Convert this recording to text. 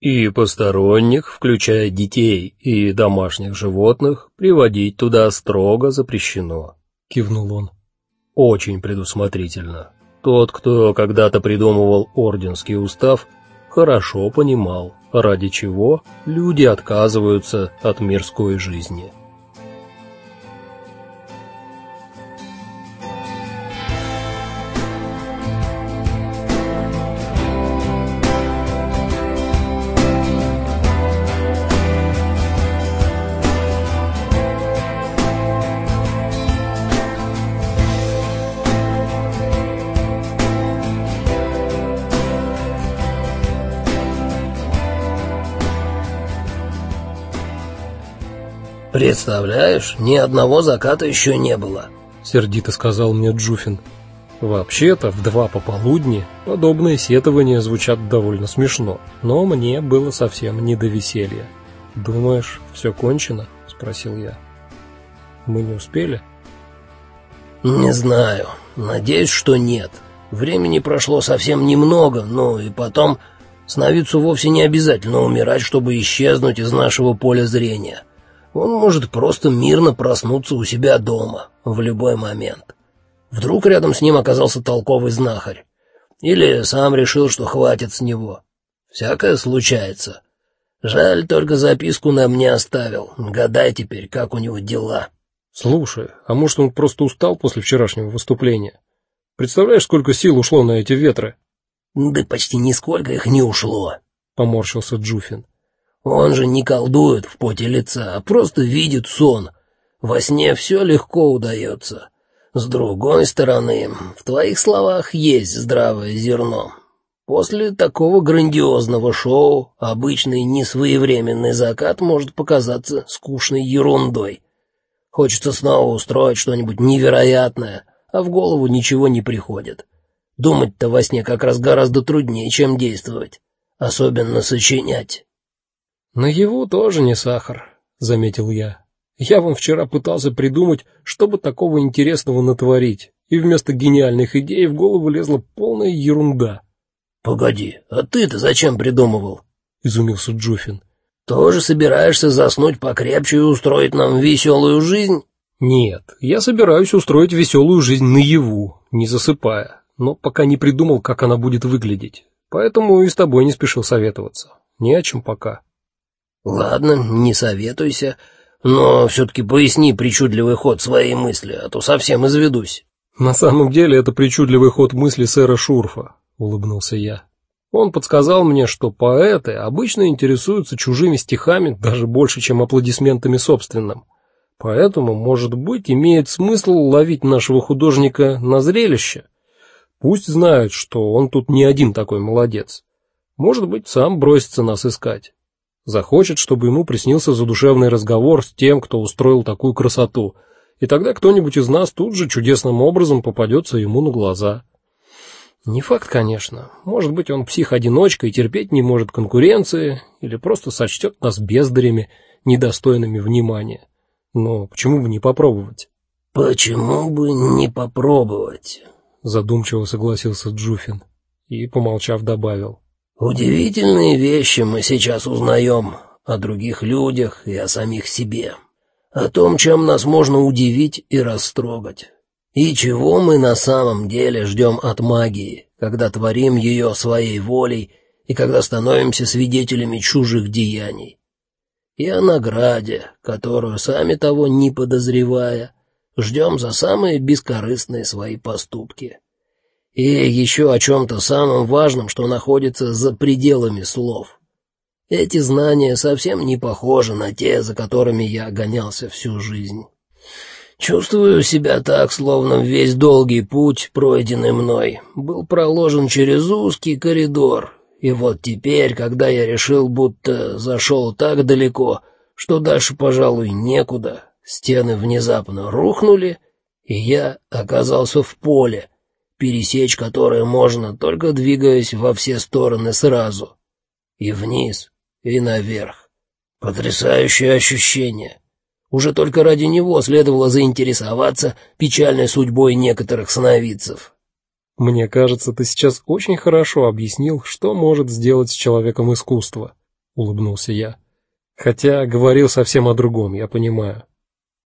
И посторонних, включая детей и домашних животных, приводить туда строго запрещено, кивнул он. Очень предусмотрительно. Тот, кто когда-то придумывал орденский устав, хорошо понимал, ради чего люди отказываются от мирской жизни. Представляешь, ни одного заката еще не было, сердито сказал мне Джуфин. Вообще-то в два пополудни подобные сетования звучат довольно смешно, но мне было совсем не до веселья. Думаешь, все кончено? спросил я. Мы не успели? Не знаю. Надеюсь, что нет. Времени прошло совсем немного, но и потом сновидцу вовсе не обязательно умирать, чтобы исчезнуть из нашего поля зрения. Он может просто мирно проснуться у себя дома в любой момент. Вдруг рядом с ним оказался толковый знахарь. Или сам решил, что хватит с него. Всякое случается. Жаль, только записку нам не оставил. Гадай теперь, как у него дела. Слушай, а может он просто устал после вчерашнего выступления? Представляешь, сколько сил ушло на эти ветры? Да почти нисколько их не ушло, поморщился Джуфин. Он же не колдует в поте лица, а просто видит сон. Во сне все легко удается. С другой стороны, в твоих словах есть здравое зерно. После такого грандиозного шоу обычный несвоевременный закат может показаться скучной ерундой. Хочется снова устроить что-нибудь невероятное, а в голову ничего не приходит. Думать-то во сне как раз гораздо труднее, чем действовать, особенно сочинять. На его тоже не сахар, заметил я. Я вон вчера пытался придумать, чтобы такого интересного натворить, и вместо гениальных идей в голову лезла полная ерунда. Погоди, а ты-то зачем придумывал? изумился Джуфин. Тоже собираешься заснуть покрепче и устроить нам веселую жизнь? Нет, я собираюсь устроить веселую жизнь наяву, не засыпая, но пока не придумал, как она будет выглядеть. Поэтому и с тобой не спешил советоваться. Не о чем пока. Ладно, не советуйся, но все таки поясни причудливый ход своей мысли, а то совсем изведусь. На самом деле это причудливый ход мысли сэра Шурфа, улыбнулся я. Он подсказал мне, что поэты обычно интересуются чужими стихами даже больше, чем аплодисментами собственным. Поэтому, может быть, имеет смысл ловить нашего художника на зрелище. Пусть знают, что он тут не один такой молодец. Может быть, сам бросится нас искать захочет, чтобы ему приснился задушевный разговор с тем, кто устроил такую красоту, и тогда кто-нибудь из нас тут же чудесным образом попадется ему на глаза. Не факт, конечно. Может быть, он псих-одиночка и терпеть не может конкуренции, или просто сочтет нас бездарями, недостойными внимания. Но почему бы не попробовать? Почему бы не попробовать? задумчиво согласился Джуфин и, помолчав, добавил: Удивительные вещи мы сейчас узнаем о других людях и о самих себе, о том, чем нас можно удивить и растрогать, и чего мы на самом деле ждем от магии, когда творим ее своей волей и когда становимся свидетелями чужих деяний, и о награде, которую сами того не подозревая ждем за самые бескорыстные свои поступки. И еще о чем-то самом важном, что находится за пределами слов. Эти знания совсем не похожи на те, за которыми я гонялся всю жизнь. Чувствую себя так, словно весь долгий путь, пройденный мной, был проложен через узкий коридор. И вот теперь, когда я решил, будто зашел так далеко, что дальше, пожалуй, некуда, стены внезапно рухнули, и я оказался в поле, пересечь которое можно только двигаясь во все стороны сразу, и вниз, и наверх. Потрясающее ощущение. Уже только ради него следовало заинтересоваться печальной судьбой некоторых сновидцев. Мне кажется, ты сейчас очень хорошо объяснил, что может сделать с человеком искусство, улыбнулся я. Хотя говорил совсем о другом, я понимаю.